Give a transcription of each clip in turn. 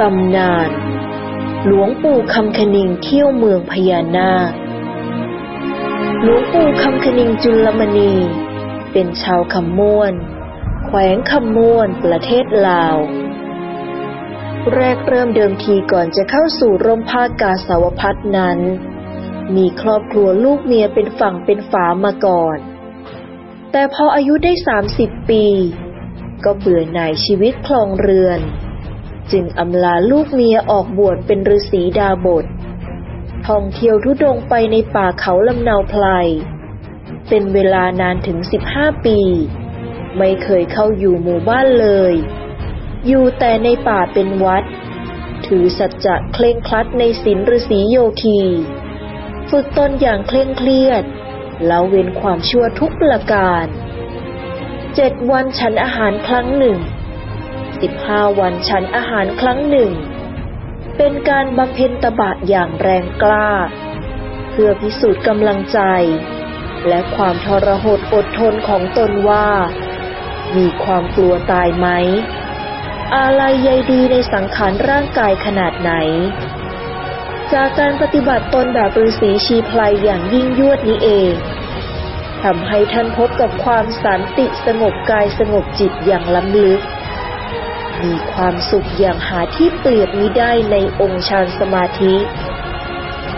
ตำนาน หลวงปู่คำคณิงเที่ยวเมืองพญานาค หลวงปู่คำคณิงจุลมณี เป็นชาวคำม่วน แขวงคำม่วน ประเทศลาว แรกเริ่มเดิมทีก่อนจะเข้าสู่ร่มผ้ากาสาวพัฒนั้น มีครอบครัวลูกเมียเป็นฝั่งเป็นฝามาก่อน แต่พออายุได้30ปี ก็เบื่อหน่ายชีวิตคลองเรือน จึงอำลาลูกเมียออกบวชเป็นฤาษีดาบทท่องเที่ยวทุดงไปในป่าเขาลำเนาไพลเป็นเวลานานถึง15ปี ไม่เคยเข้าอยู่หมู่บ้านเลย อยู่แต่ในป่าเป็นวัด ถือสัจจะเคร่งครัดในศีลฤาษีโยคี ฝึกตนอย่างเคร่งเครียด แล้วเว้นความชั่วทุกประการ เจ็ดวันฉันอาหารครั้งหนึ่ง สิบห้าวันฉันอาหารครั้งหนึ่ง เป็นการบำเพ็ญตบะอย่างแรงกล้า เพื่อพิสูจน์กำลังใจ และความทรหดอดทนของตนว่า มีความกลัวตายไหมอะไรใยดีในสังขารร่างกายขนาดไหน จากการปฏิบัติตนแบบฤาษีชีพลายอย่างยิ่งยวดนี้เองทำให้ท่านพบกับความสันติสงบกายสงบจิตอย่างล้ำลึก มีความสุขอย่างหาที่เปรียบมิได้ในองค์ฌานสมาธิ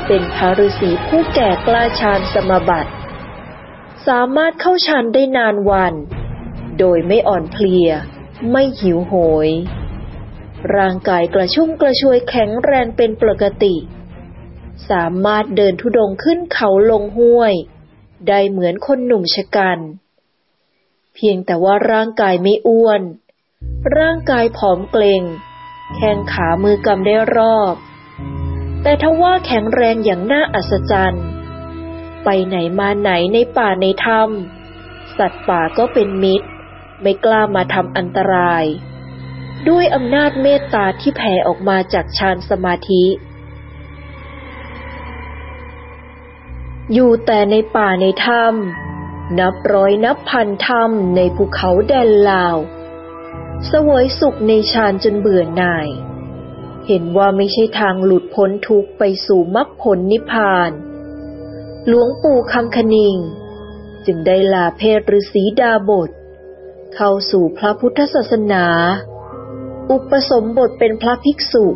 เป็นพระฤาษีผู้แก่กล้าฌานสมาบัติ สามารถเข้าฌานได้นานวัน โดยไม่อ่อนเพลีย ไม่หิวโหย ร่างกายกระชุ่มกระชวยแข็งแรงเป็นปกติ สามารถเดินทุดงขึ้นเขาลงห้วย ได้เหมือนคนหนุ่มชะกัน เพียงแต่ว่าร่างกายไม่อ้วน ร่างกายผอมเกร็ง แข้งขามือกำได้รอบ แต่ทว่าแข็งแรงอย่างน่าอัศจรรย์ ไปไหนมาไหนในป่าในถ้ำสัตว์ป่าก็เป็นมิตร ไม่กล้ามาทำอันตราย ด้วยอำนาจเมตตาที่แผ่ออกมาจากฌานสมาธิ อยู่แต่ในป่าในถ้ำนับร้อยนับพันถ้ำในภูเขาแดนลาว สวยสุขในฌานจนเบื่อหน่าย เห็นว่าไม่ใช่ทางหลุดพ้นทุกข์ไปสู่มรรคผลนิพพาน หลวงปู่คำคณิง จึงได้ลาเพศฤาษีดาบท เข้าสู่พระพุทธศาสนา อุปสมบทเป็นพระภิกษุ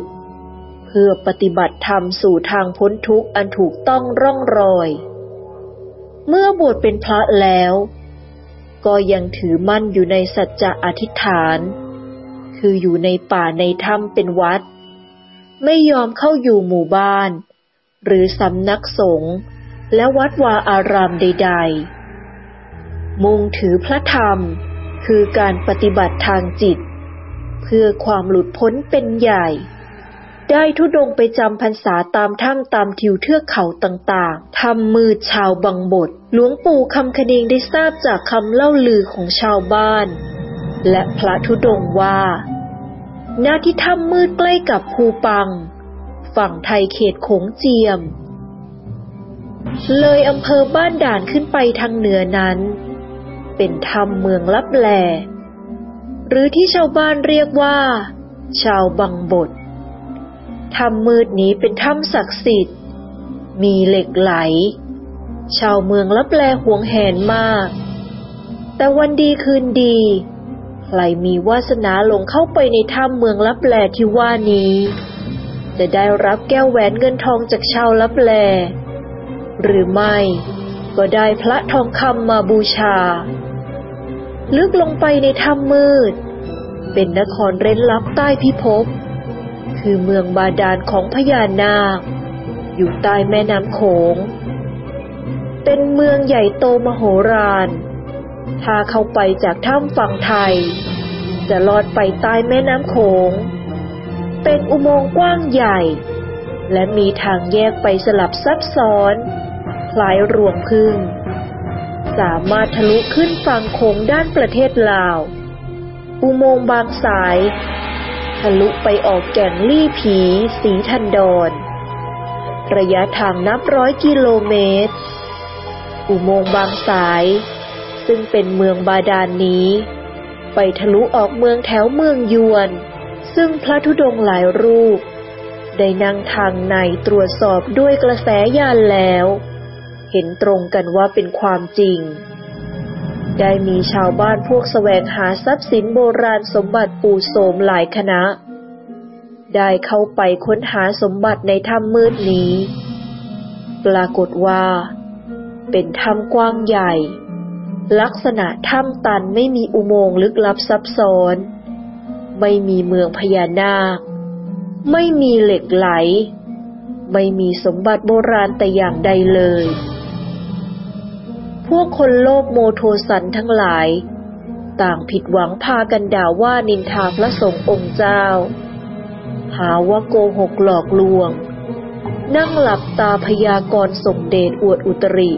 เพื่อปฏิบัติธรรมสู่ทางพ้นทุกข์อันถูกต้องร่องรอย เมื่อบวชเป็นพระแล้ว ก็ยังถือมั่นอยู่ในสัจจะอธิษฐาน คืออยู่ในป่าในถ้ำเป็นวัด ไม่ยอมเข้าอยู่หมู่บ้าน หรือสำนักสงฆ์และวัดวาอารามใด ๆ มุ่งถือพระธรรม คือการปฏิบัติทางจิต เพื่อความหลุดพ้นเป็นใหญ่ ได้ทุดงไปจำพรรษาตามถ้ำตามทิวเทือกเขาต่างๆ ทำมือชาวบังบทหลวงปู่คำคณิงได้ทราบจากคำเล่าลือของชาวบ้าน และพระทุดงว่าณที่ถ้ำมืดใกล้กับภูปัง ฝั่งไทยเขตโขงเจียม เลยอำเภอบ้านด่านขึ้นไปทางเหนือนั้น เป็นถ้ำเมืองลับแลหรือที่ชาวบ้านเรียกว่า ชาวบังบท ถ้ำมืดนี้เป็นถ้ำศักดิ์สิทธิ์ มีเหล็กไหล ชาวเมืองลับแลหวงแหนมาก แต่วันดีคืนดี ใครมีวาสนาหลงเข้าไปในถ้ำเมืองลับแลที่ว่านี้ จะได้รับแก้วแหวนเงินทองจากชาวลับแล หรือไม่ก็ได้พระทองคำมาบูชา ลึกลงไปในถ้ำมืด เป็นนครเร้นลับใต้พิภพ คือเมืองบาดาลของพญานาค อยู่ใต้แม่น้ำโขง เป็นเมืองใหญ่โตมโหฬารถ้าเข้าไปจากถ้ำฝั่งไทย จะลอดไปใต้แม่น้ำโขง เป็นอุโมงค์กว้างใหญ่ และมีทางแยกไปสลับซับซ้อน คล้ายรวงพึ่ง สามารถทะลุขึ้นฝั่งโขงด้านประเทศลาว อุโมงค์บางสาย ทะลุไปออกแก่งลี่ผีสีทันดอนระยะทางนับร้อยกิโลเมตร อุโมงค์บางสาย ซึ่งเป็นเมืองบาดาลนนี้ ไปทะลุออกเมืองแถวเมืองยวน ซึ่งพระธุดงหลายรูป ได้นั่งทางในตรวจสอบด้วยกระแสญาณแล้ว เห็นตรงกันว่าเป็นความจริง ได้มีชาวบ้านพวกแสวงหาทรัพย์สินโบราณสมบัติปู่โสมหลายคณะ ได้เข้าไปค้นหาสมบัติในถ้ำมืดนี้ ปรากฏว่า เป็นถ้ำกว้างใหญ่ ลักษณะถ้ำตันไม่มีอุโมงค์ลึกลับซับซ้อน ไม่มีเมืองพญานาค ไม่มีเหล็กไหล ไม่มีสมบัติโบราณแต่อย่างใดเลย พวกคนโลภโมโทสันทั้งหลาย ต่างผิดหวังพากันด่าว่านินทาพระสงฆ์องค์เจ้า หาว่าโกหกหลอกลวง นั่งหลับตาพยากรส่งเดชอวดอุตริ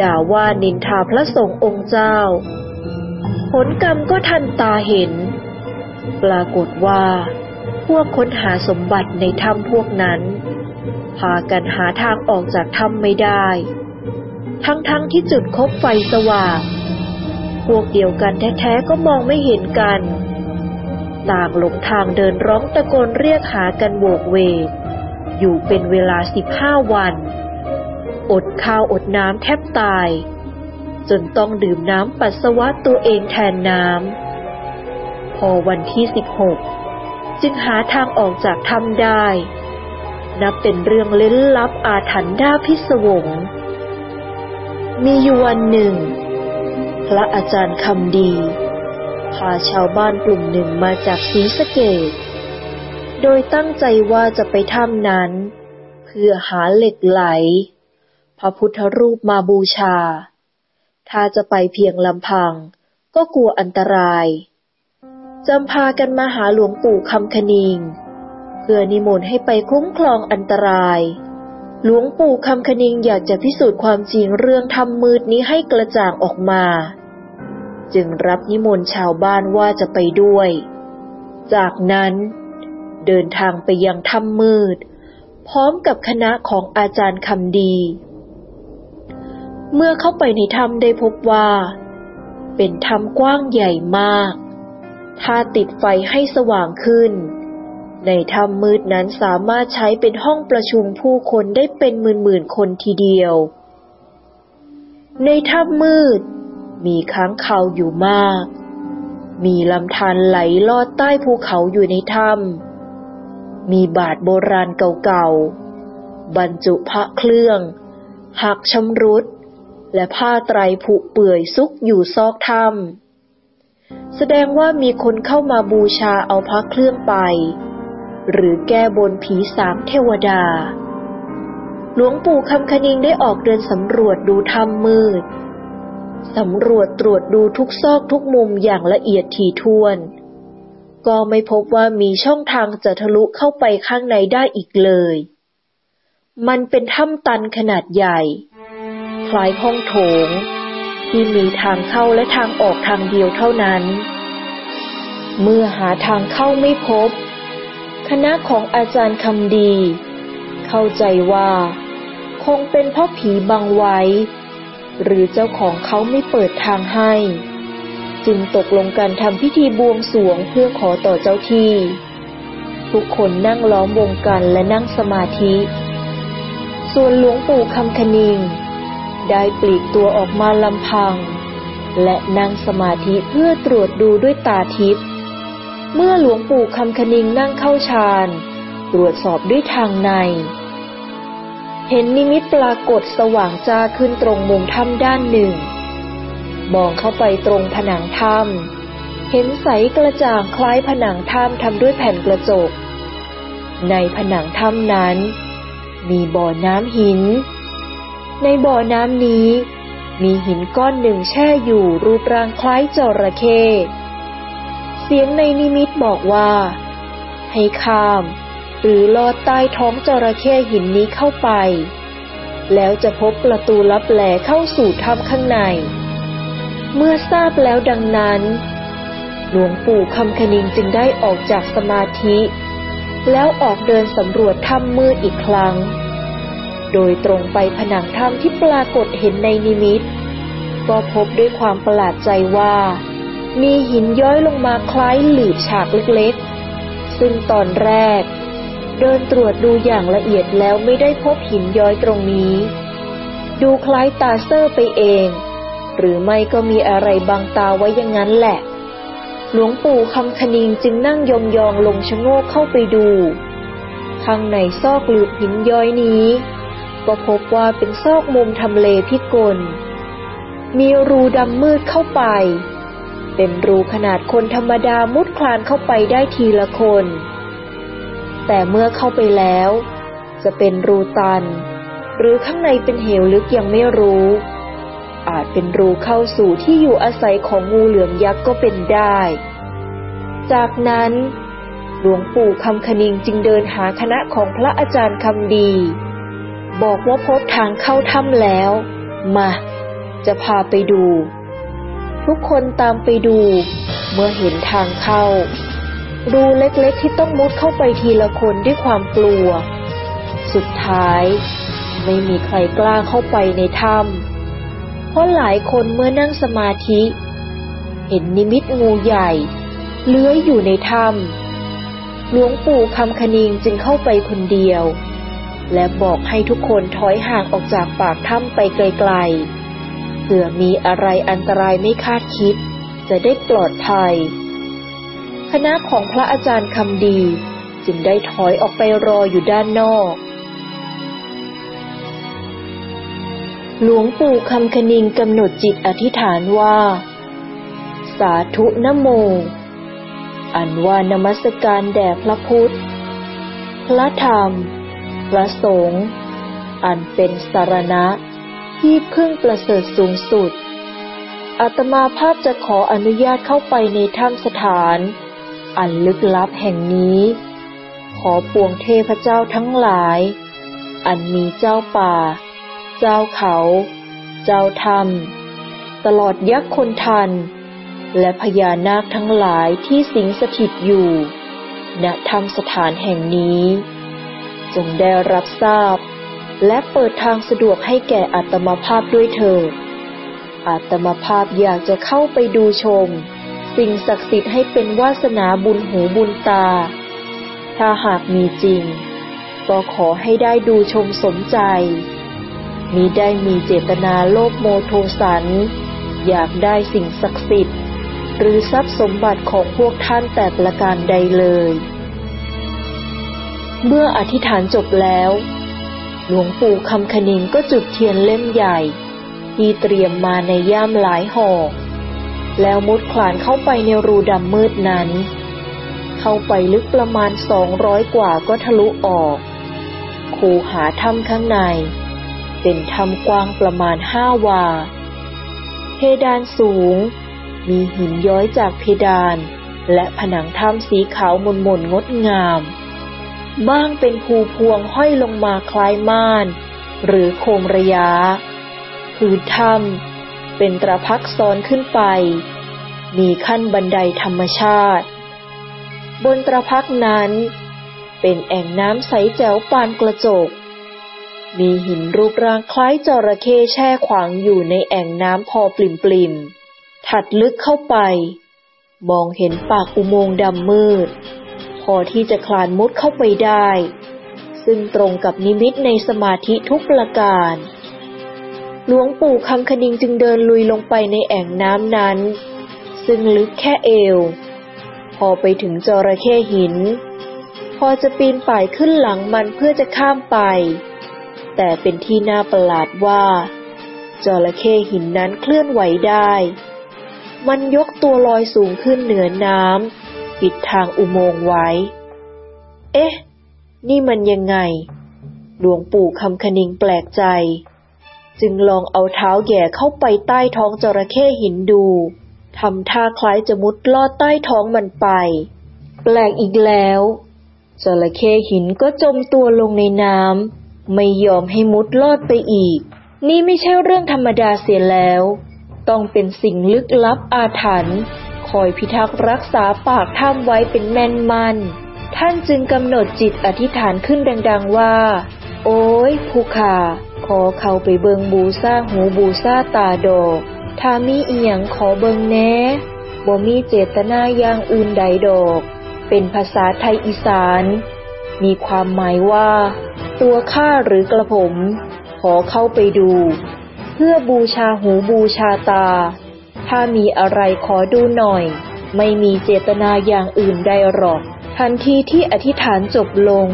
ด่าว่านินทาพระสงฆ์องค์เจ้า ผลกรรมก็ทันตาเห็น ปรากฏว่า พวกค้นหาสมบัติในถ้ำพวกนั้น พากันหาทางออกจากถ้ำไม่ได้ ทั้งๆทที่จุดคบไฟสว่าง พวกเดียวกันแท้ๆก็มองไม่เห็นกัน ต่างหลงทางเดินร้องตะโกนเรียกหากันโบกเวก อยู่เป็นเวลาสิบห้าวัน อดข้าวอดน้ำแทบตาย จนต้องดื่มน้ำปัสสาวะตัวเองแทนน้ำ พอวันที่สิบหกจึงหาทางออกจากถ้ำได้ นับเป็นเรื่องล้นลับอาถรรพ์ด้าพิศวง มีอยู่วันหนึ่ง พระอาจารย์คำดี พาชาวบ้านกลุ่มหนึ่งมาจากศรีสะเกดโดยตั้งใจว่าจะไปถ้ำนั้น เพื่อหาเหล็กไหล พระพุทธรูปมาบูชา ถ้าจะไปเพียงลำพัง ก็กลัวอันตรายจำพากันมาหาหลวงปู่คำคณิง เพื่อนิมนต์ให้ไปคุ้มครองอันตราย หลวงปู่คำคณิงอยากจะพิสูจน์ความจริงเรื่องทำมืดนี้ให้กระจ่างออกมา จึงรับนิมนต์ชาวบ้านว่าจะไปด้วย จากนั้นเดินทางไปยังถ้ำมืด พร้อมกับคณะของอาจารย์คำดี เมื่อเข้าไปในถ้ำได้พบว่า เป็นถ้ำกว้างใหญ่มาก ถ้าติดไฟให้สว่างขึ้น ในถ้ำมืดนั้นสามารถใช้เป็นห้องประชุมผู้คนได้เป็นหมื่นๆคนทีเดียว ในถ้ำมืด มีค้างคาวอยู่มาก มีลำธารไหลลอดใต้ภูเขาอยู่ในถ้ำมีบาทโบราณเก่าๆ บรรจุพระเครื่อง หักชำรุด และผ้าไตรผุเปื่อยซุกอยู่ซอกถ้ำแสดงว่ามีคนเข้ามาบูชาเอาพระเครื่องไป หรือแก้บนผีสามเทวดา หลวงปู่คำคณิงได้ออกเดินสำรวจดูถ้ำมืด สำรวจตรวจดูทุกซอกทุกมุมอย่างละเอียดถี่ถ้วน ก็ไม่พบว่ามีช่องทางจะทะลุเข้าไปข้างในได้อีกเลย มันเป็นถ้ำตันขนาดใหญ่ คล้ายห้องโถง ที่มีทางเข้าและทางออกทางเดียวเท่านั้น เมื่อหาทางเข้าไม่พบ คณะของอาจารย์คำดี เข้าใจว่า คงเป็นเพราะผีบังไว้ หรือเจ้าของเขาไม่เปิดทางให้ จึงตกลงกันทำพิธีบวงสรวงเพื่อขอต่อเจ้าที่ ทุกคนนั่งล้อมวงกันและนั่งสมาธิ ส่วนหลวงปู่คำคณิง ได้ปลีกตัวออกมาลำพัง และนั่งสมาธิเพื่อตรวจดูด้วยตาทิพย์ เมื่อหลวงปู่คำคณิงนั่งเข้าฌานตรวจสอบด้วยทางใน เห็นนิมิตปรากฏสว่างจ้าขึ้นตรงมุมถ้ำด้านหนึ่ง มองเข้าไปตรงผนังถ้ำเห็นใสกระจ่างคล้ายผนังถ้ำทำด้วยแผ่นกระจก ในผนังถ้ำนั้น มีบ่อน้ำหิน ในบ่อน้ำนี้ มีหินก้อนหนึ่งแช่อยู่รูปร่างคล้ายจระเข้ เสียงในนิมิตบอกว่า ให้ข้าม หรือลอดใต้ท้องจระเข้หินนี้เข้าไป แล้วจะพบประตูลับแหลเข้าสู่ถ้ำข้างใน เมื่อทราบแล้วดังนั้น หลวงปู่คำคณิงจึงได้ออกจากสมาธิ แล้วออกเดินสำรวจถ้ำมืดอีกครั้ง โดยตรงไปผนังถ้ำที่ปรากฏเห็นในนิมิต ก็พบด้วยความประหลาดใจว่า มีหินย้อยลงมาคล้ายหลืบฉากเล็กๆ ซึ่งตอนแรก เดินตรวจดูอย่างละเอียดแล้วไม่ได้พบหินย้อยตรงนี้ ดูคล้ายตาเซอร์ไปเอง หรือไม่ก็มีอะไรบังตาไว้อย่างนั้นแหละ หลวงปู่คำคณิงจึงนั่งยองๆลงชะโงกเข้าไปดู ข้างในซอกหลืบหินย้อยนี้ ก็พบว่าเป็นซอกมุมทำเลพิกล มีรูดำมืดเข้าไป เป็นรูขนาดคนธรรมดามุดคลานเข้าไปได้ทีละคน แต่เมื่อเข้าไปแล้ว จะเป็นรูตัน หรือข้างในเป็นเหวลึกยังไม่รู้ อาจเป็นรูเข้าสู่ที่อยู่อาศัยของงูเหลือมยักษ์ก็เป็นได้ จากนั้นหลวงปู่คำคณิงจึงเดินหาคณะของพระอาจารย์คำดี บอกว่าพบทางเข้าถ้ำแล้ว มา จะพาไปดู ทุกคนตามไปดู เมื่อเห็นทางเข้า รูเล็กๆที่ต้องมุดเข้าไปทีละคนด้วยความกลัว สุดท้าย ไม่มีใครกล้าเข้าไปในถ้ำเพราะหลายคนเมื่อนั่งสมาธิ เห็นนิมิตงูใหญ่ เลื้อยอยู่ในถ้ำหลวงปู่คำคณิงจึงเข้าไปคนเดียว และบอกให้ทุกคนถอยห่างออกจากปากถ้ำไปไกลๆ เผื่อมีอะไรอันตรายไม่คาดคิด จะได้ปลอดภัย คณะของพระอาจารย์คำดีจึงได้ถอยออกไปรออยู่ด้านนอก หลวงปู่คำคณิงกำหนดจิตอธิษฐานว่า สาธุนโม อันว่านมัสการแด่พระพุทธ พระธรรม พระสงฆ์ อันเป็นสารณะ ที่พึ่งประเสริฐสูงสุด อาตมาภาพจะขออนุญาตเข้าไปในถ้ำสถาน อันลึกลับแห่งนี้ ขอปวงเทพเจ้าทั้งหลาย อันมีเจ้าป่า เจ้าเขา เจ้าธรรม ตลอดยักษ์คนทัน และพญานาคทั้งหลายที่สิงสถิตอยู่ณธรรมสถานแห่งนี้ จงได้รับทราบ และเปิดทางสะดวกให้แก่อัตมภาพด้วยเถิดอัตมภาพอยากจะเข้าไปดูชม สิ่งศักดิ์สิทธิ์ให้เป็นวาสนาบุญหูบุญตา ถ้าหากมีจริง ก็ขอให้ได้ดูชมสมใจมีได้มีเจตนาโลภโมโทสัน อยากได้สิ่งศักดิ์สิทธิ์ หรือทรัพย์สมบัติของพวกท่านแต่ประการใดเลย เมื่ออธิษฐานจบแล้ว หลวงปู่คำคณิงก็จุดเทียนเล่มใหญ่ ที่เตรียมมาในย่ามหลายห่อ แล้วมุดคลานเข้าไปในรูดำมืดนั้น เข้าไปลึกประมาณสองร้อยกว่าก็ทะลุออก คูหาถ้ำข้างใน เป็นถ้ำกว้างประมาณห้าวา เพดานสูง มีหินย้อยจากเพดาน และผนังถ้ำสีขาวมนมนงดงาม บ้างเป็นภูพวงห้อยลงมาคล้ายม่าน หรือโคมระยะพื้นถ้ำเป็นตระพักซ้อนขึ้นไป มีขั้นบันไดธรรมชาติ บนตระพักนั้น เป็นแอ่งน้ำใสแจ๋วปานกระจก มีหินรูปร่างคล้ายจระเข้แช่ขวางอยู่ในแอ่งน้ำพอปลิ่มปลิมถัดลึกเข้าไป มองเห็นปากอุโมงค์ดำมืด พอที่จะคลานมุดเข้าไปได้ ซึ่งตรงกับนิมิตในสมาธิทุกประการ หลวงปู่คำคณิงจึงเดินลุยลงไปในแอ่งน้ำนั้น ซึ่งลึกแค่เอว พอไปถึงจระเข้หิน พอจะปีนป่ายขึ้นหลังมันเพื่อจะข้ามไป แต่เป็นที่น่าประหลาดว่าจระเข้หินนั้นเคลื่อนไหวได้ มันยกตัวลอยสูงขึ้นเหนือน้ำ ปิดทางอุโมงค์ไว้ เอ๊ะ นี่มันยังไง หลวงปู่คำคณิงแปลกใจ จึงลองเอาเท้าแย่เข้าไปใต้ท้องจระเข้หินดู ทำท่าคล้ายจะมุดลอดใต้ท้องมันไป แปลกอีกแล้วจระเข้หินก็จมตัวลงในน้ำ ไม่ยอมให้มุดลอดไปอีก นี่ไม่ใช่เรื่องธรรมดาเสียแล้ว ต้องเป็นสิ่งลึกลับอาถรรพ์ อยพิทักษ์รักษาปากถ้ำไว้เป็นแม่นมันท่านจึงกำหนดจิตอธิษฐานขึ้นดัง ๆ ว่า โอ้ยผู้ขาขอเข้าไปเบิงบูซาหูบูซาตาดอกถ้ามีเอียงขอเบิงแน่บ่มีเจตนาอย่างอื่นใดดอก เป็นภาษาไทยอีสาน มีความหมายว่า ตัวข้าหรือกระผม ขอเข้าไปดู เพื่อบูชาหูบูชาตา ถ้ามีอะไรขอดูหน่อย ไม่มีเจตนาอย่างอื่นใดหรอก ทันทีที่อธิษฐานจบลง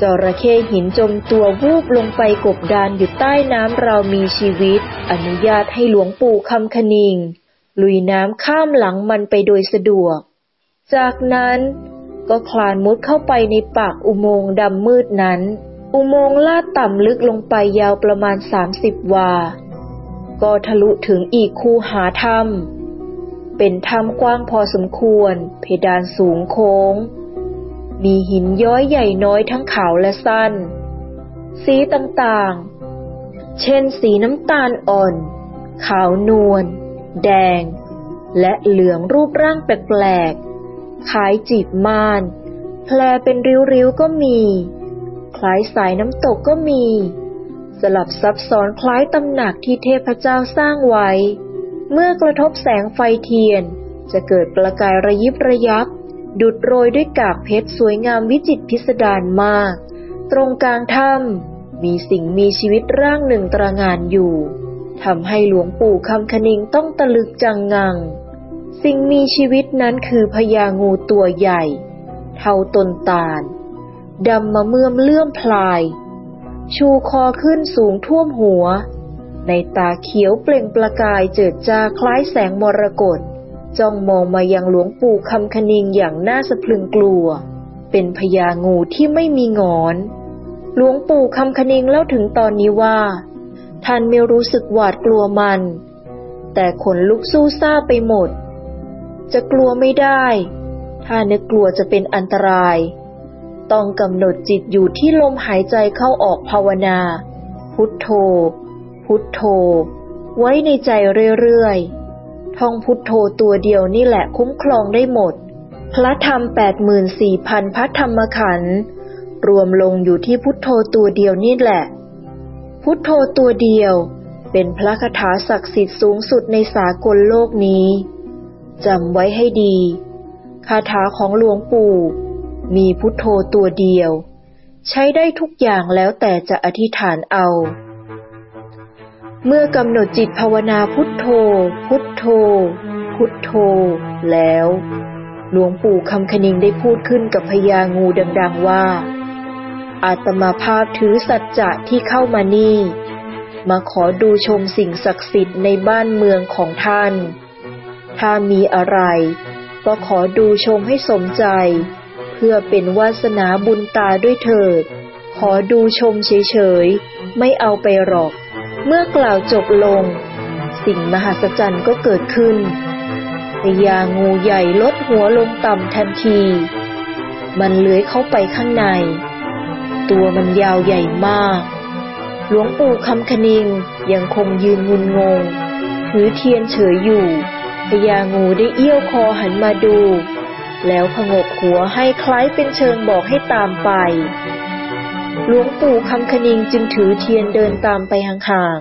จระเข้หินจมตัววูบลงไปกบดานอยู่ใต้น้ำเรามีชีวิต อนุญาตให้หลวงปู่คำคณิง ลุยน้ำข้ามหลังมันไปโดยสะดวก จากนั้นก็คลานมุดเข้าไปในปากอุโมงค์ดำมืดนั้น อุโมงค์ลาดต่ำลึกลงไปยาวประมาณ 30 วา ก็ทะลุถึงอีกคูหาถ้ำเป็นถ้ำกว้างพอสมควร เพดานสูงโค้ง มีหินย้อยใหญ่น้อยทั้งขาวและสั้น สีต่างๆ เช่นสีน้ำตาลอ่อน ขาวนวล แดง และเหลืองรูปร่างแปลกๆคล้ายจีบม่าน แพลเป็นริ้วๆก็มี คล้ายสายน้ำตกก็มี สลับซับซ้อนคล้ายตำหนักที่เทพเจ้าสร้างไว้ เมื่อกระทบแสงไฟเทียน จะเกิดประกายระยิบระยับ ดุดโรยด้วยกากเพชรสวยงามวิจิตรพิสดารมาก ตรงกลางถ้ำมีสิ่งมีชีวิตร่างหนึ่งตระงานอยู่ทำให้หลวงปู่คำคณิงต้องตะลึกจังงัง สิ่งมีชีวิตนั้นคือพญางูตัวใหญ่ เท่าตนตาลดำมาเมื่อมเลื่อมพลาย ชูคอขึ้นสูงท่วมหัว ในตาเขียวเปล่งประกายเจิดจ้าคล้ายแสงมรกตจ้องมองมายังหลวงปู่คำคณิงอย่างน่าสะพรึงกลัว เป็นพญางูที่ไม่มีงอน หลวงปู่คำคณิงเล่าถึงตอนนี้ว่า ท่านไม่รู้สึกหวาดกลัวมัน แต่ขนลุกสู้ซาไปหมด จะกลัวไม่ได้ ถ้านึกกลัวจะเป็นอันตราย ต้องกำหนดจิตอยู่ที่ลมหายใจเข้าออกภาวนา พุทโธ พุทโธ ไว้ในใจเรื่อยๆ ท่องพุทโธตัวเดียวนี่แหละคุ้มครองได้หมด พระธรรมแปดหมื่นสี่พันพระธรรมขันธ์รวมลงอยู่ที่พุทโธตัวเดียวนี่แหละ พุทโธตัวเดียว เป็นพระคาถาศักดิ์สิทธิ์สูงสุดในสากลโลกนี้จำไว้ให้ดี คาถาของหลวงปู่ มีพุทโธตัวเดียว ใช้ได้ทุกอย่างแล้วแต่จะอธิษฐานเอา เมื่อกำหนดจิตภาวนาพุทโธ พุทโธ พุทโธ แล้ว หลวงปู่คำคณิงได้พูดขึ้นกับพญางูดัง ๆว่า อาตมาภาพถือสัจจะที่เข้ามานี่ มาขอดูชมสิ่งศักดิ์สิทธิ์ในบ้านเมืองของท่าน ถ้ามีอะไรก็ขอดูชมให้สมใจ เพื่อเป็นวาสนาบุญตาด้วยเถิด ขอดูชมเฉยๆ ไม่เอาไปหรอก เมื่อกล่าวจบลง สิ่งมหัศจรรย์ก็เกิดขึ้นพญางูใหญ่ลดหัวลงต่ำทันที มันเลื้อยเข้าไปข้างใน ตัวมันยาวใหญ่มาก หลวงปู่คำคณิงยังคงยืนงุนงง ถือเทียนเฉยอยู่พญางูได้เอี้ยวคอหันมาดู แล้วพงกหัวให้คล้ายเป็นเชิงบอกให้ตามไป หลวงปู่คำคณิงจึงถือเทียนเดินตามไปห่าง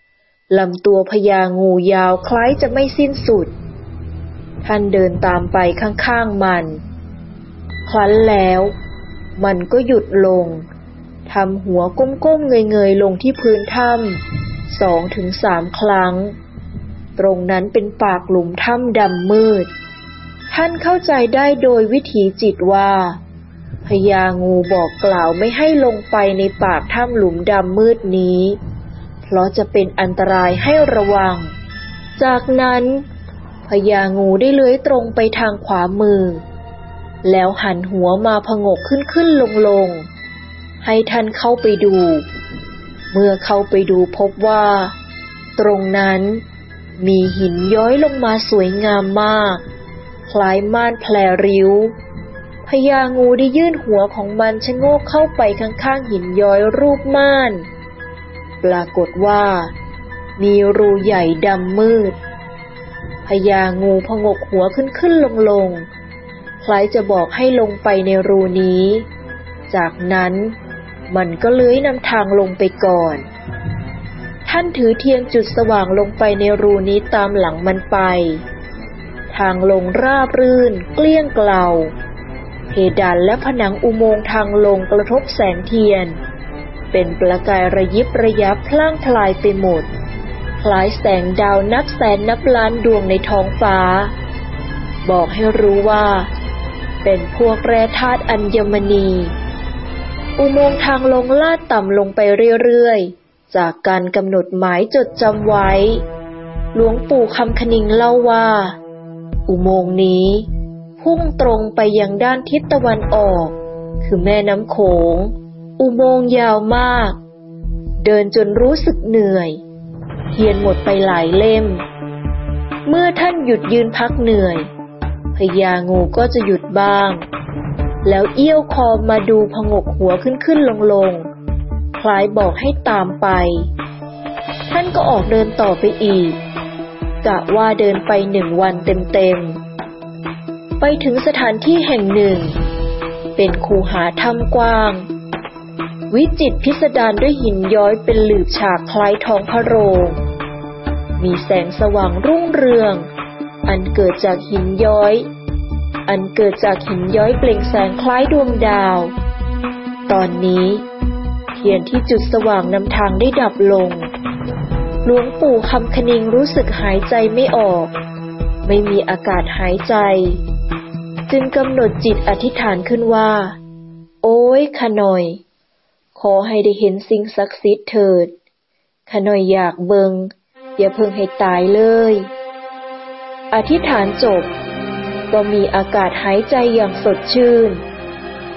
ๆลำตัวพญางูยาวคล้ายจะไม่สิ้นสุด ท่านเดินตามไปข้างๆมันครั้นแล้ว มันก็หยุดลงทำหัวก้มๆเงยๆลงที่พื้นถ้ำสองถึงสามครั้ง ตรงนั้นเป็นปากหลุมถ้ำดำมืด ท่านเข้าใจได้โดยวิถีจิตว่าพญางูบอกกล่าวไม่ให้ลงไปในปากถ้ำหลุมดำมืดนี้ เพราะจะเป็นอันตรายให้ระวัง จากนั้นพญางูได้เลื้อยตรงไปทางขวามือ แล้วหันหัวมาพงกขึ้นขึ้นลงลงให้ท่านเข้าไปดู เมื่อเข้าไปดูพบว่า ตรงนั้นมีหินย้อยลงมาสวยงามมาก คล้ายม่านแผลริ้วพญางูได้ยื่นหัวของมันชะโงกเข้าไปข้างๆหินย้อยรูปม่าน ปรากฏว่า มีรูใหญ่ดำมืดพญางูพงกหัวขึ้นขึ้นลงลงคล้ายจะบอกให้ลงไปในรูนี้ จากนั้นมันก็เลื้อยนำทางลงไปก่อน ท่านถือเทียนจุดสว่างลงไปในรูนี้ตามหลังมันไป ทางลงราบรื่น เกลี้ยงเกลาเพดานและผนังอุโมงค์ทางลงกระทบแสงเทียน เป็นประกายระยิบระยับพล่างพลายไปหมด คล้ายแสงดาวนับแสนนับล้านดวงในท้องฟ้า บอกให้รู้ว่า เป็นพวกแร่ธาตุอัญมณี อุโมงค์ทางลงลาดต่ำลงไปเรื่อยๆ จากการกำหนดหมายจดจำไว้ หลวงปู่คำคณิงเล่าว่า อุโมงค์นี้ พุ่งตรงไปยังด้านทิศตะวันออก คือแม่น้ำโขง อุโมงค์ยาวมาก เดินจนรู้สึกเหนื่อยเทียนหมดไปหลายเล่ม เมื่อท่านหยุดยืนพักเหนื่อยพญางูก็จะหยุดบ้าง แล้วเอี้ยวคอมาดูพงกหัวขึ้นขึ้นลงลงคล้ายบอกให้ตามไป ท่านก็ออกเดินต่อไปอีก กะว่าเดินไปหนึ่งวันเต็มๆ ไปถึงสถานที่แห่งหนึ่ง เป็นคูหาถ้ำกว้าง วิจิตพิสดารด้วยหินย้อยเป็นหลืบฉากคล้ายทองพระโรง มีแสงสว่างรุ่งเรือง อันเกิดจากหินย้อย อันเกิดจากหินย้อยเปล่งแสงคล้ายดวงดาว ตอนนี้ เทียนที่จุดสว่างนำทางได้ดับลง หลวงปู่คำคณิงรู้สึกหายใจไม่ออก ไม่มีอากาศหายใจ จึงกำหนดจิตอธิษฐานขึ้นว่า โอ้ยขน่อย ขอให้ได้เห็นสิ่งศักดิ์สิทธิ์เถิด ขน่อยอยากเบิง อย่าเพิ่งให้ตายเลย อธิษฐานจบ ก็มีอากาศหายใจอย่างสดชื่น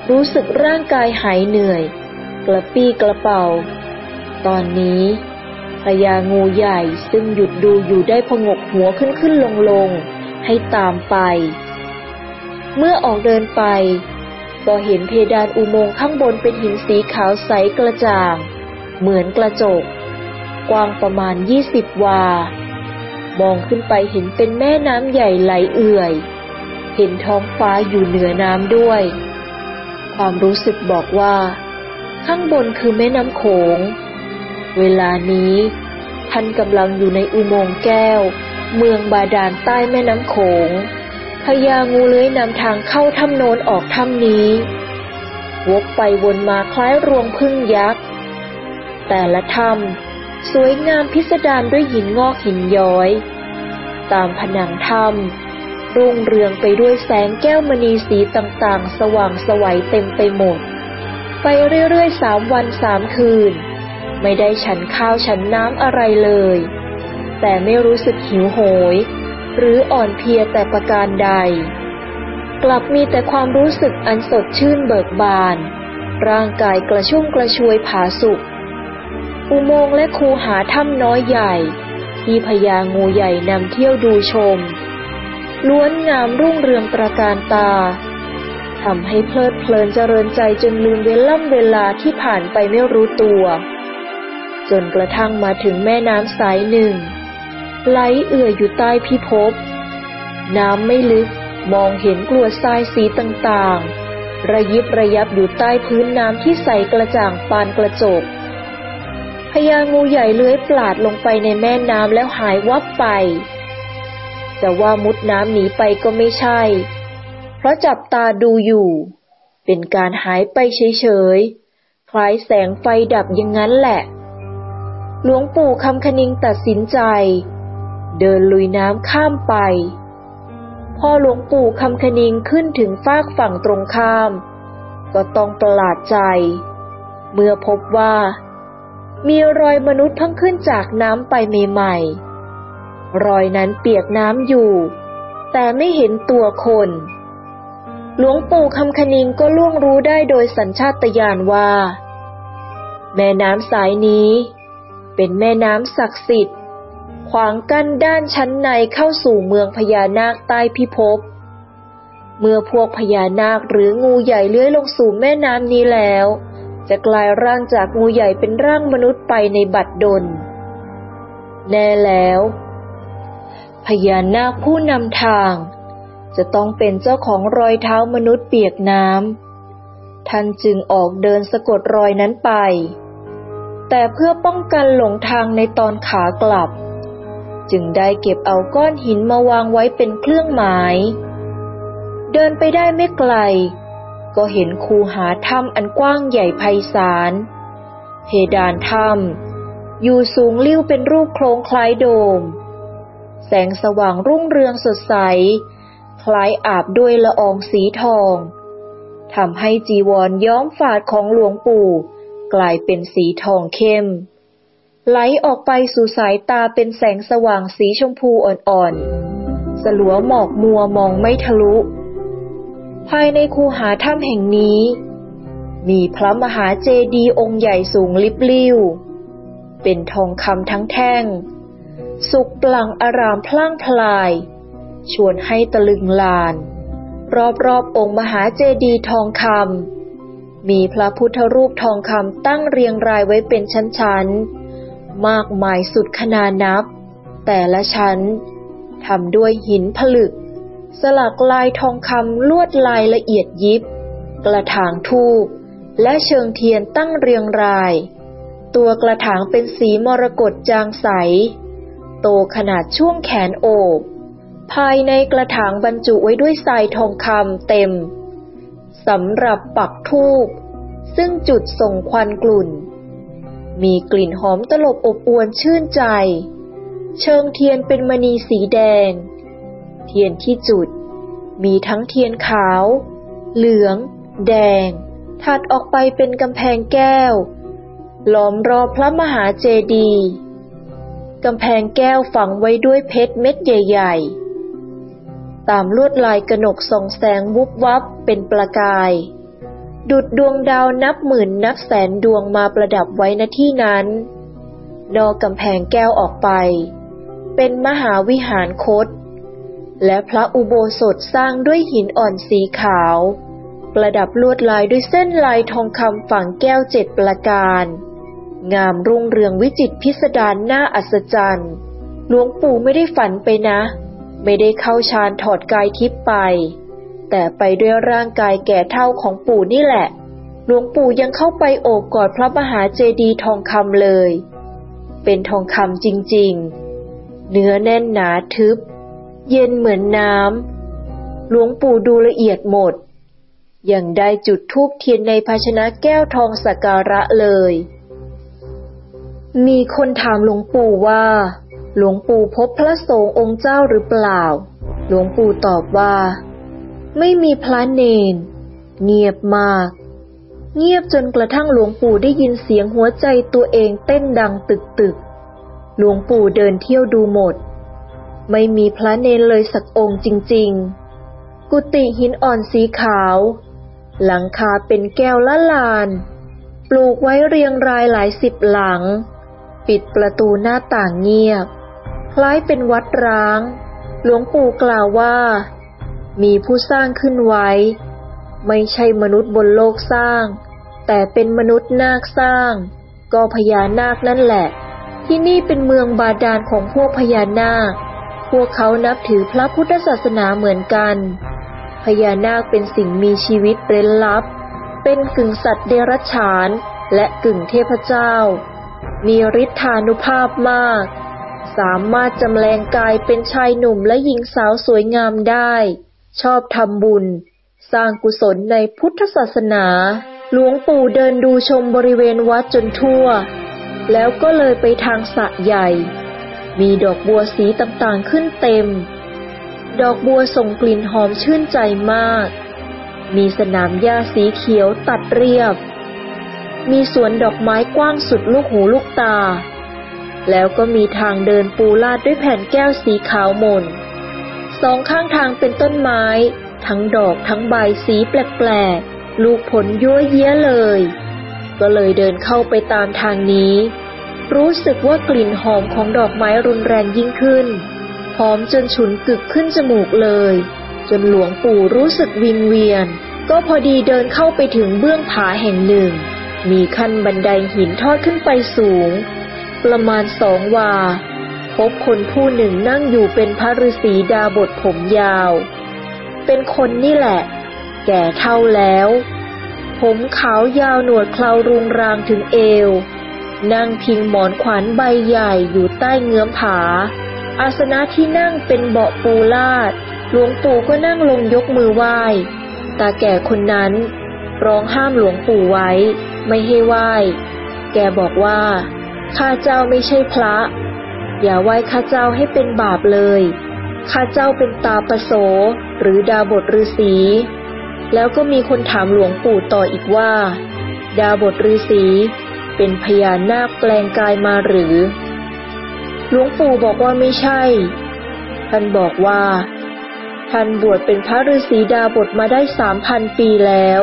รู้สึกร่างกายหายเหนื่อย กระปี้กระเป๋า ตอนนี้ พญางูใหญ่ซึ่งหยุดดูอยู่ได้พงกหัวขึ้นขึ้นลงลงให้ตามไป เมื่อออกเดินไป ก็เห็นเพดานอุโมงค์ข้างบนเป็นหินสีขาวใสกระจ่าง เหมือนกระจก กว้างประมาณยี่สิบวา มองขึ้นไปเห็นเป็นแม่น้ำใหญ่ไหลเอื่อย เห็นท้องฟ้าอยู่เหนือน้ำด้วย ความรู้สึกบอกว่า ข้างบนคือแม่น้ำโขง เวลานี้ ท่านกำลังอยู่ในอุโมงค์แก้ว เมืองบาดาลใต้แม่น้ำโขงพญางูเลื้อยนำทางเข้าถ้ำโนนออกถ้ำนี้ วกไปวนมาคล้ายรวงพึ่งยักษ์ แต่ละถ้ำสวยงามพิสดารด้วยหินงอกหินย้อย ตามผนังถ้ำรุ่งเรืองไปด้วยแสงแก้วมณีสีต่างๆ สว่างสวัยเต็มไปหมด ไปเรื่อยๆสามวันสามคืน ไม่ได้ฉันข้าวฉันน้ำอะไรเลย แต่ไม่รู้สึกหิวโหย หรืออ่อนเพลียแต่ประการใด กลับมีแต่ความรู้สึกอันสดชื่นเบิกบาน ร่างกายกระชุ่มกระชวยผาสุกอุโมงค์และคูหาถ้ำน้อยใหญ่ ที่พญางูใหญ่นำเที่ยวดูชม ล้วนงามรุ่งเรืองตระการตาทำให้เพลิดเพลินเจริญใจจนลืมเวล่ำเวลาที่ผ่านไปไม่รู้ตัว จนกระทั่งมาถึงแม่น้ำสายหนึ่ง ไหลเอื่อยอยู่ใต้พิภพ น้ำไม่ลึกมองเห็นกลัวทรายสีต่างๆ ระยิบระยับอยู่ใต้พื้นน้ำที่ใสกระจ่างปานกระจกพญางูใหญ่เลื้อยปลาดลงไปในแม่น้ำแล้วหายวับไปจะว่ามุดน้ำหนีไปก็ไม่ใช่ เพราะจับตาดูอยู่ เป็นการหายไปเฉยๆ คล้ายแสงไฟดับอย่างนั้นแหละ หลวงปู่คำคณิงตัดสินใจ เดินลุยน้ำข้ามไป พอหลวงปู่คำคณิงขึ้นถึงฟากฝั่งตรงข้าม ก็ต้องประหลาดใจ เมื่อพบว่า มีรอยมนุษย์พิ่งขึ้นจากน้ำไปใหม่ๆรอยนั้นเปียกน้ำอยู่ แต่ไม่เห็นตัวคน หลวงปู่คำคณิงก็ล่วงรู้ได้โดยสัญชาตญาณว่า แม่น้ำสายนี้ เป็นแม่น้ำศักดิ์สิทธิ์ ขวางกั้นด้านชั้นในเข้าสู่เมืองพญานาคใต้พิภพ เมื่อพวกพญานาคหรืองูใหญ่เลื้อยลงสู่แม่น้ำนี้แล้ว จะกลายร่างจากงูใหญ่เป็นร่างมนุษย์ไปในบัดดล แน่แล้ว พญานาคผู้นำทาง จะต้องเป็นเจ้าของรอยเท้ามนุษย์เปียกน้ำท่านจึงออกเดินสะกดรอยนั้นไป แต่เพื่อป้องกันหลงทางในตอนขากลับ จึงได้เก็บเอาก้อนหินมาวางไว้เป็นเครื่องหมาย เดินไปได้ไม่ไกล ก็เห็นคูหาถ้ำอันกว้างใหญ่ไพศาล เพดานถ้ำอยู่สูงลิ้วเป็นรูปโครงคล้ายโดม แสงสว่างรุ่งเรืองสดใส คล้ายอาบด้วยละอองสีทองทำให้จีวรย้อมฝาดของหลวงปู่ กลายเป็นสีทองเข้ม ไหลออกไปสู่สายตาเป็นแสงสว่างสีชมพูอ่อนๆ สลัวหมอกมัวมองไม่ทะลุ ภายในคูหาถ้ำแห่งนี้ มีพระมหาเจดีย์องค์ใหญ่สูงลิบลิ่ว เป็นทองคำทั้งแท่ง สุกปลังอารามพล่างพลาย ชวนให้ตะลึงลาน รอบๆอองค์มหาเจดีย์ทองคำ มีพระพุทธรูปทองคำตั้งเรียงรายไว้เป็นชั้นๆ มากมายสุดขนานับ แต่ละชั้นทำด้วยหินผลึก สลักลายทองคำลวดลายละเอียดยิบ กระถางทูบและเชิงเทียนตั้งเรียงราย ตัวกระถางเป็นสีมรกตจางใส โตขนาดช่วงแขนโอบ ภายในกระถางบรรจุไว้ด้วยทรายทองคำเต็ม สำหรับปักทูบซึ่งจุดส่งควันกลุ่น มีกลิ่นหอมตลบอบอวนชื่นใจ เชิงเทียนเป็นมณีสีแดง เทียนที่จุด มีทั้งเทียนขาว เหลือง แดง ถัดออกไปเป็นกำแพงแก้ว ล้อมรอบพระมหาเจดีย์กำแพงแก้วฝังไว้ด้วยเพชรเม็ดใหญ่ ๆ ตามลวดลายกระหนกส่องแสงวุบวับเป็นประกาย ดุดดวงดาวนับหมื่นนับแสนดวงมาประดับไว้ณที่นั้น นอกกำแพงแก้วออกไป เป็นมหาวิหารคต และพระอุโบสถสร้างด้วยหินอ่อนสีขาว ประดับลวดลายด้วยเส้นลายทองคำฝังแก้วเจ็ดประการ งามรุ่งเรืองวิจิตพิสดารน่าอัศจรรย์หลวงปู่ไม่ได้ฝันไปนะ ไม่ได้เข้าฌานถอดกายทิพย์ไป แต่ไปด้วยร่างกายแก่เท่าของปู่นี่แหละ หลวงปู่ยังเข้าไปโอบกอดพระมหาเจดีย์ทองคำเลย เป็นทองคำจริงๆ เนื้อแน่นหนาทึบ เย็นเหมือนน้ำหลวงปู่ดูละเอียดหมด ยังได้จุดทูบเทียนในภาชนะแก้วทองสักการะเลย มีคนถามหลวงปู่ว่า หลวงปู่พบพระสงฆ์องค์เจ้าหรือเปล่า หลวงปู่ตอบว่า ไม่มีพระเนน เงียบมาก เงียบจนกระทั่งหลวงปู่ได้ยินเสียงหัวใจตัวเองเต้นดังตึกตึก หลวงปู่เดินเที่ยวดูหมด ไม่มีพระเนนเลยสักองค์จริง ๆ กุฏิหินอ่อนสีขาว หลังคาเป็นแก้วละลาน ปลูกไว้เรียงรายหลายสิบหลัง ปิดประตูหน้าต่างเงียบ คล้ายเป็นวัดร้าง หลวงปู่กล่าวว่า มีผู้สร้างขึ้นไว้ ไม่ใช่มนุษย์บนโลกสร้าง แต่เป็นมนุษย์นาคสร้าง ก็พญานาคนั่นแหละ ที่นี่เป็นเมืองบาดาลของพวกพญานาค พวกเขานับถือพระพุทธศาสนาเหมือนกัน พญานาคเป็นสิ่งมีชีวิตเร้นลับ เป็นกึ่งสัตว์เดรัจฉานและกึ่งเทพเจ้า มีฤทธานุภาพมาก สามารถจำแรงกายเป็นชายหนุ่มและหญิงสาวสวยงามได้ ชอบทำบุญ สร้างกุศลในพุทธศาสนา หลวงปู่เดินดูชมบริเวณวัดจนทั่ว แล้วก็เลยไปทางสระใหญ่ มีดอกบัวสีต่างๆขึ้นเต็ม ดอกบัวส่งกลิ่นหอมชื่นใจมาก มีสนามหญ้าสีเขียวตัดเรียบ มีสวนดอกไม้กว้างสุดลูกหูลูกตา แล้วก็มีทางเดินปูลาดด้วยแผ่นแก้วสีขาวมนสองข้างทางเป็นต้นไม้ ทั้งดอกทั้งใบสีแปลกๆ ลูกผลยั่วเยี้ยเลย ก็เลยเดินเข้าไปตามทางนี้ รู้สึกว่ากลิ่นหอมของดอกไม้รุนแรงยิ่งขึ้น หอมจนฉุนกึกขึ้นจมูกเลย จนหลวงปู่รู้สึกวิงเวียน ก็พอดีเดินเข้าไปถึงเบื้องผาแห่งหนึ่ง มีขั้นบันไดหินทอดขึ้นไปสูง ประมาณสองวา พบคนผู้หนึ่งนั่งอยู่เป็นพระฤาษีดาบทผมยาว เป็นคนนี่แหละ แก่เท่าแล้ว ผมขาวยาวหนวดเครารุงรางถึงเอว นั่งพิงหมอนขวานใบใหญ่อยู่ใต้เงื้อมผา อาสนะที่นั่งเป็นเบาะปูลาด หลวงปู่ก็นั่งลงยกมือไหว้ ตาแก่คนนั้น ร้องห้ามหลวงปู่ไว้ ไม่ให้ไหว้ แกบอกว่า ข้าเจ้าไม่ใช่พระ อย่าไหว้ข้าเจ้าให้เป็นบาปเลย ข้าเจ้าเป็นตาปโสหรือดาบทฤาษีแล้วก็มีคนถามหลวงปู่ต่ออีกว่า ดาบทฤาษีเป็นพญานาคแปลงกายมาหรือ หลวงปู่บอกว่าไม่ใช่ ท่านบอกว่า ท่านบวชเป็นพระฤาษีดาบทมาได้สามพันปีแล้ว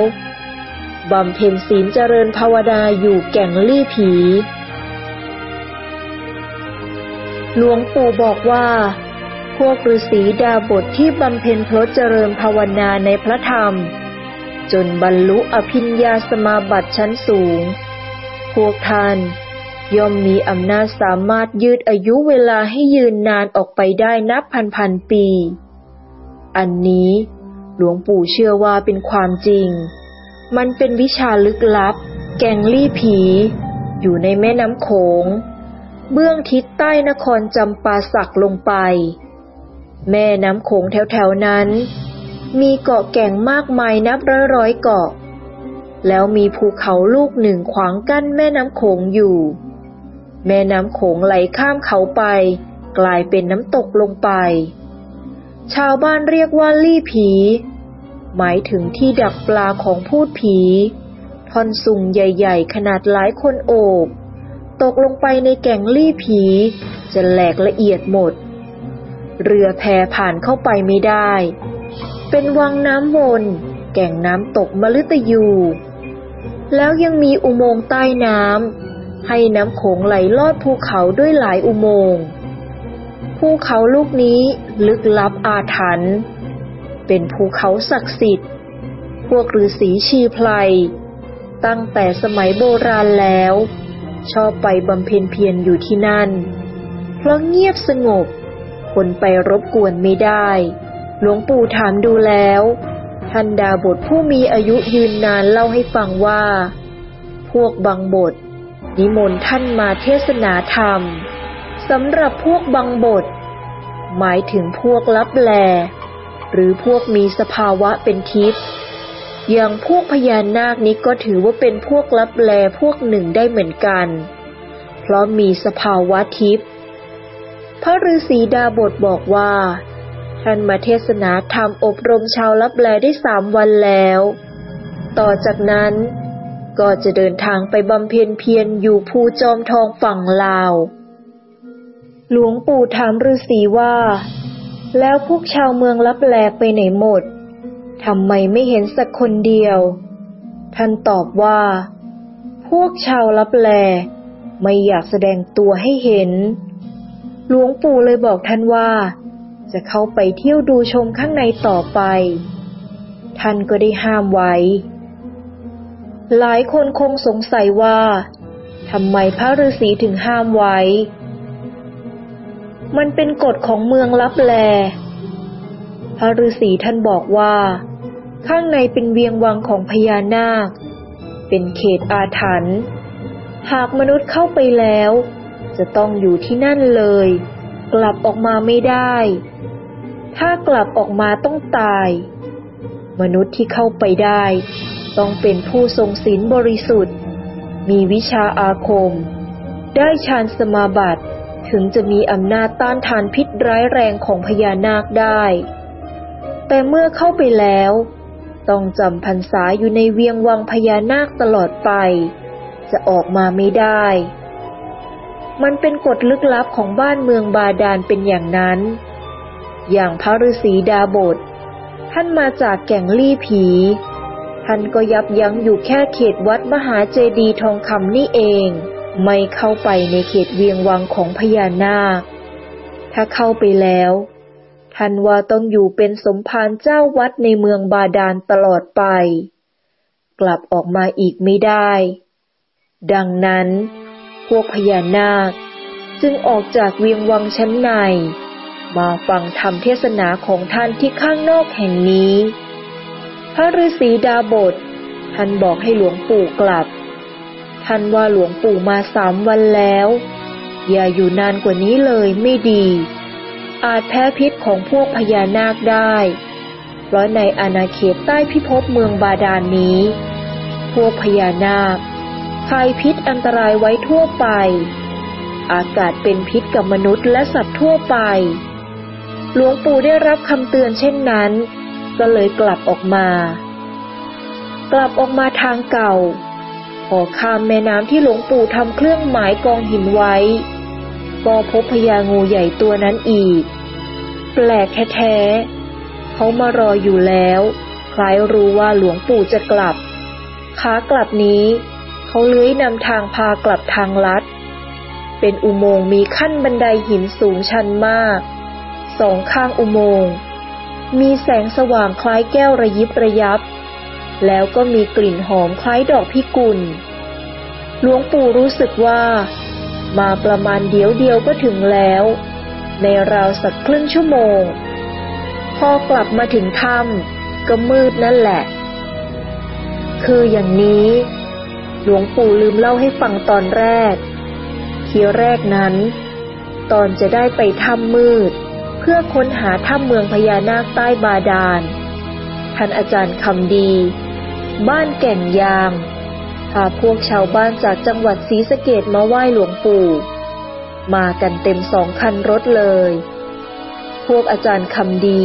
บำเพ็ญศีลเจริญภาวนาอยู่แก่งลี่ผี หลวงปู่บอกว่า พวกฤาษีดาบทที่บำเพ็ญพลเจริญภาวนาในพระธรรม จนบรรลุอภิญญาสมาบัติชั้นสูง พวกท่านย่อมมีอำนาจสามารถยืดอายุเวลาให้ยืนนานออกไปได้นับพันพันปี อันนี้หลวงปู่เชื่อว่าเป็นความจริง มันเป็นวิชาลึกลับ แกงลี่ผี อยู่ในแม่น้ำโขง เบื้องทิศใต้นครจำปาสักลงไป แม่น้ำโขงแถวๆนั้น มีเกาะแก่งมากมายนับร้อยๆเกาะ แล้วมีภูเขาลูกหนึ่งขวางกั้นแม่น้ำโขงอยู่ แม่น้ำโขงไหลข้ามเขาไป กลายเป็นน้ำตกลงไป ชาวบ้านเรียกว่าลี่ผี หมายถึงที่ดักปลาของพูดผีท่อนสุงใหญ่ ๆ ขนาดหลายคนโอบ ตกลงไปในแก่งลี่ผี จะแหลกละเอียดหมด เรือแพผ่านเข้าไปไม่ได้ เป็นวังน้ำวนแก่งน้ำตกมฤตยู แล้วยังมีอุโมงค์ใต้น้ำให้น้ำโขงไหลลอดภูเขาด้วยหลายอุโมงค์ภูเขาลูกนี้ลึกลับอาถรรพ์เป็นภูเขาศักดิ์สิทธิ์ พวกฤาษีชีไพรตั้งแต่สมัยโบราณแล้ว ชอบไปบำเพ็ญเพียรอยู่ที่นั่น เพราะเงียบสงบ คนไปรบกวนไม่ได้ หลวงปู่ถามดูแล้ว ท่านดาบทผู้มีอายุยืนนานเล่าให้ฟังว่า พวกบางบท นิมนต์ท่านมาเทศนาธรรมสำหรับพวกบางบท หมายถึงพวกลับแล หรือพวกมีสภาวะเป็นทิพย์ อย่างพวกพญานาคนี้ก็ถือว่าเป็นพวกลับแลพวกหนึ่งได้เหมือนกัน เพราะมีสภาวะทิพย์พระฤาษีดาบทบอกว่า ท่านมาเทศนาธรรมอบรมชาวลับแลได้สามวันแล้ว ต่อจากนั้นก็จะเดินทางไปบำเพ็ญเพียรอยู่ภูจอมทองฝั่งลาว หลวงปู่ถามฤาษีว่า แล้วพวกชาวเมืองลับแลไปไหนหมด ทำไมไม่เห็นสักคนเดียว ท่านตอบว่า พวกชาวลับแล ไม่อยากแสดงตัวให้เห็น หลวงปู่เลยบอกท่านว่า จะเข้าไปเที่ยวดูชมข้างในต่อไป ท่านก็ได้ห้ามไว้ หลายคนคงสงสัยว่าทำไมพระฤาษีถึงห้ามไว้ มันเป็นกฎของเมืองลับแล พระฤาษีท่านบอกว่า ข้างในเป็นเวียงวังของพญานาค เป็นเขตอาถรรพ์หากมนุษย์เข้าไปแล้ว จะต้องอยู่ที่นั่นเลย กลับออกมาไม่ได้ ถ้ากลับออกมาต้องตาย มนุษย์ที่เข้าไปได้ ต้องเป็นผู้ทรงศีลบริสุทธิ์ มีวิชาอาคม ได้ฌานสมาบัติถึงจะมีอำนาจต้านทานพิษร้ายแรงของพญานาคได้ แต่เมื่อเข้าไปแล้ว ต้องจำพรรษาอยู่ในเวียงวังพญานาคตลอดไป จะออกมาไม่ได้ มันเป็นกฎลึกลับของบ้านเมืองบาดาลเป็นอย่างนั้น อย่างพระฤาษีดาบท ท่านมาจากแก่งลี่ผี ท่านก็ยับยั้งอยู่แค่เขตวัดมหาเจดีทองคำนี่เอง ไม่เข้าไปในเขตเวียงวังของพญานาค ถ้าเข้าไปแล้ว ท่านว่าต้องอยู่เป็นสมภารเจ้าวัดในเมืองบาดาลตลอดไป กลับออกมาอีกไม่ได้ ดังนั้น พวกพญานาค จึงออกจากเวียงวังชั้นใน มาฟังธรรมเทศนาของท่านที่ข้างนอกแห่งนี้ พระฤาษีดาบท ท่านบอกให้หลวงปู่กลับ ท่านว่าหลวงปู่มาสามวันแล้ว อย่าอยู่นานกว่านี้เลยไม่ดี อาจแพ้พิษของพวกพญานาคได้ เพราะในอาณาเขตใต้พิภพเมืองบาดาลนนี้ พวกพญานาคคายพิษอันตรายไว้ทั่วไป อากาศเป็นพิษกับมนุษย์และสัตว์ทั่วไป หลวงปู่ได้รับคำเตือนเช่นนั้น ก็เลยกลับออกมา กลับออกมาทางเก่าพอข้ามแม่น้ำที่หลวงปู่ทำเครื่องหมายกองหินไว้ ก็พบพญางูใหญ่ตัวนั้นอีก แปลกแท้ๆเขามารออยู่แล้ว คล้ายรู้ว่าหลวงปู่จะกลับขากลับนี้ เขาเลื้อยนำทางพากลับทางลัด เป็นอุโมงค์มีขั้นบันไดหินสูงชันมาก สองข้างอุโมงค์มีแสงสว่างคล้ายแก้วระยิบระยับ แล้วก็มีกลิ่นหอมคล้ายดอกพิกุล หลวงปู่รู้สึกว่า มาประมาณเดียวเดียวก็ถึงแล้ว ในราวสักครึ่งชั่วโมง พอกลับมาถึงถ้ำก็มืดนั่นแหละ คืออย่างนี้ หลวงปู่ลืมเล่าให้ฟังตอนแรก ทีแรกนั้น ตอนจะได้ไปถ้ำมืด เพื่อค้นหาถ้ำเมืองพญานาคใต้บาดาลท่านอาจารย์คำดี บ้านแก่นยาง พาพวกชาวบ้านจากจังหวัดศรีสะเกดมาไหว้หลวงปู่ มากันเต็มสองคันรถเลย พวกอาจารย์คำดี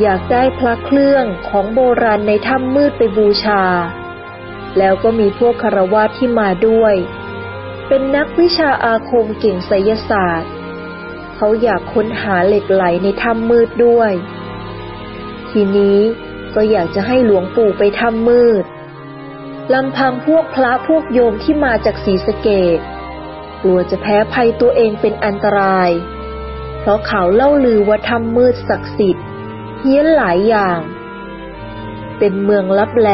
อยากได้พระเครื่องของโบราณในถ้ำมืดไปบูชา แล้วก็มีพวกคารวาที่มาด้วย เป็นนักวิชาอาคมเก่งไสยศาสตร์ เขาอยากค้นหาเหล็กไหลในถ้ำมืดด้วย ทีนี้ก็อยากจะให้หลวงปู่ไปถ้ำมืด ลำพังพวกพระพวกโยมที่มาจากศรีสะเกดกลัวจะแพ้ภัยตัวเองเป็นอันตราย เพราะข่าวเล่าลือว่าถ้ำมืดศักดิ์สิทธิ์เฮี้ยนหลายอย่าง เป็นเมืองลับแล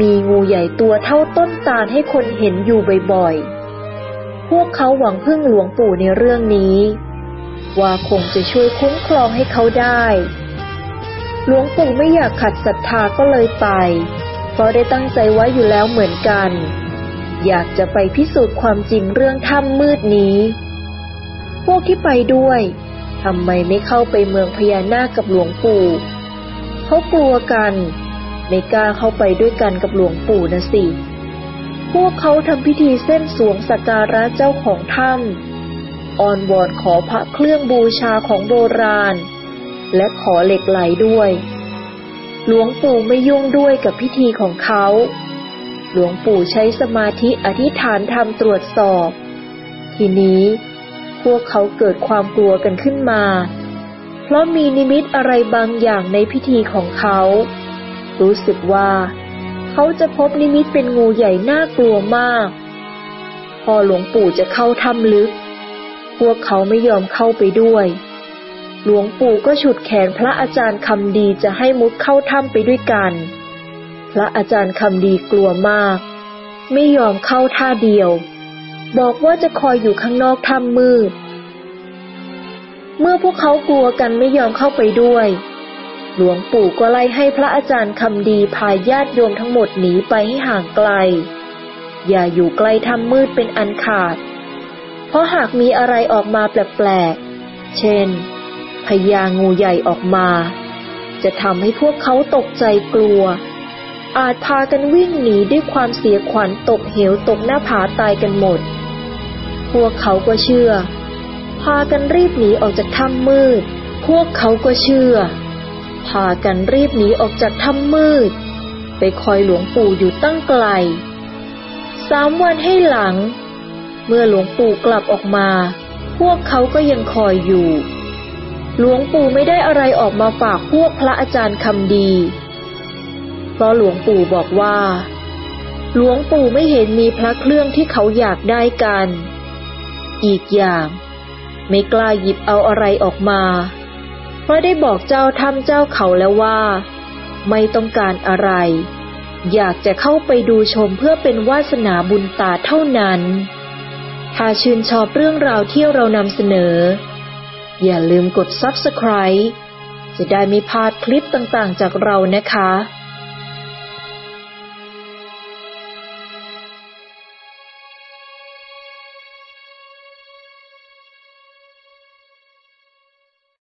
มีงูใหญ่ตัวเท่าต้นตาลให้คนเห็นอยู่บ่อยๆ พวกเขาหวังพึ่งหลวงปู่ในเรื่องนี้ ว่าคงจะช่วยคุ้มครองให้เขาได้ หลวงปู่ไม่อยากขัดศรัทธาก็เลยไป เพราะได้ตั้งใจไว้อยู่แล้วเหมือนกัน อยากจะไปพิสูจน์ความจริงเรื่องถ้ำมืดนี้ พวกที่ไปด้วยทำไมไม่เข้าไปเมืองพญานาคกับหลวงปู่เขากลัวกัน ไม่กล้าเข้าไปด้วยกันกับหลวงปู่นะสิ พวกเขาทำพิธีเส้นสวงสักการะเจ้าของถ้ำอ้อนวอนขอพระเครื่องบูชาของโบราณ และขอเหล็กไหลด้วย หลวงปู่ไม่ยุ่งด้วยกับพิธีของเขา หลวงปู่ใช้สมาธิอธิษฐานทำตรวจสอบ ทีนี้พวกเขาเกิดความกลัวกันขึ้นมา เพราะมีนิมิตอะไรบางอย่างในพิธีของเขา รู้สึกว่า เขาจะพบนิมิตเป็นงูใหญ่น่ากลัวมาก พอหลวงปู่จะเข้าถ้ำลึก พวกเขาไม่ยอมเข้าไปด้วย หลวงปู่ก็ฉุดแขนพระอาจารย์คำดีจะให้มุดเข้าถ้ำไปด้วยกัน พระอาจารย์คำดีกลัวมาก ไม่ยอมเข้าท่าเดียว บอกว่าจะคอยอยู่ข้างนอกถ้ำมืด เมื่อพวกเขากลัวกันไม่ยอมเข้าไปด้วย หลวงปู่ก็ไล่ให้พระอาจารย์คำดีพาญาติโยมทั้งหมดหนีไปให้ห่างไกล อย่าอยู่ใกล้ถ้ำมืดเป็นอันขาด เพราะหากมีอะไรออกมาแปลกๆ เช่น พญางูใหญ่ออกมา จะทำให้พวกเขาตกใจกลัว อาจพากันวิ่งหนีด้วยความเสียขวัญตกเหวตกหน้าผาตายกันหมด พวกเขาก็เชื่อ พากันรีบหนีออกจากถ้ำมืด พวกเขาก็เชื่อ พากันรีบหนีออกจากถ้ำมืด ไปคอยหลวงปู่อยู่ตั้งไกลสามวันให้หลัง เมื่อหลวงปู่กลับออกมา พวกเขาก็ยังคอยอยู่ หลวงปู่ไม่ได้อะไรออกมาฝากพวกพระอาจารย์คำดี เพราะหลวงปู่บอกว่า หลวงปู่ไม่เห็นมีพระเครื่องที่เขาอยากได้กัน อีกอย่าง ไม่กล้าหยิบเอาอะไรออกมา เพราะได้บอกเจ้าถ้ำเจ้าเขาแล้วว่า ไม่ต้องการอะไร อยากจะเข้าไปดูชมเพื่อเป็นวาสนาบุญตาเท่านั้น ถ้าชื่นชอบเรื่องราวที่เรานำเสนอ อย่าลืมกด Subscribe จะได้ไม่พลาดคลิปต่างๆ จากเรานะคะ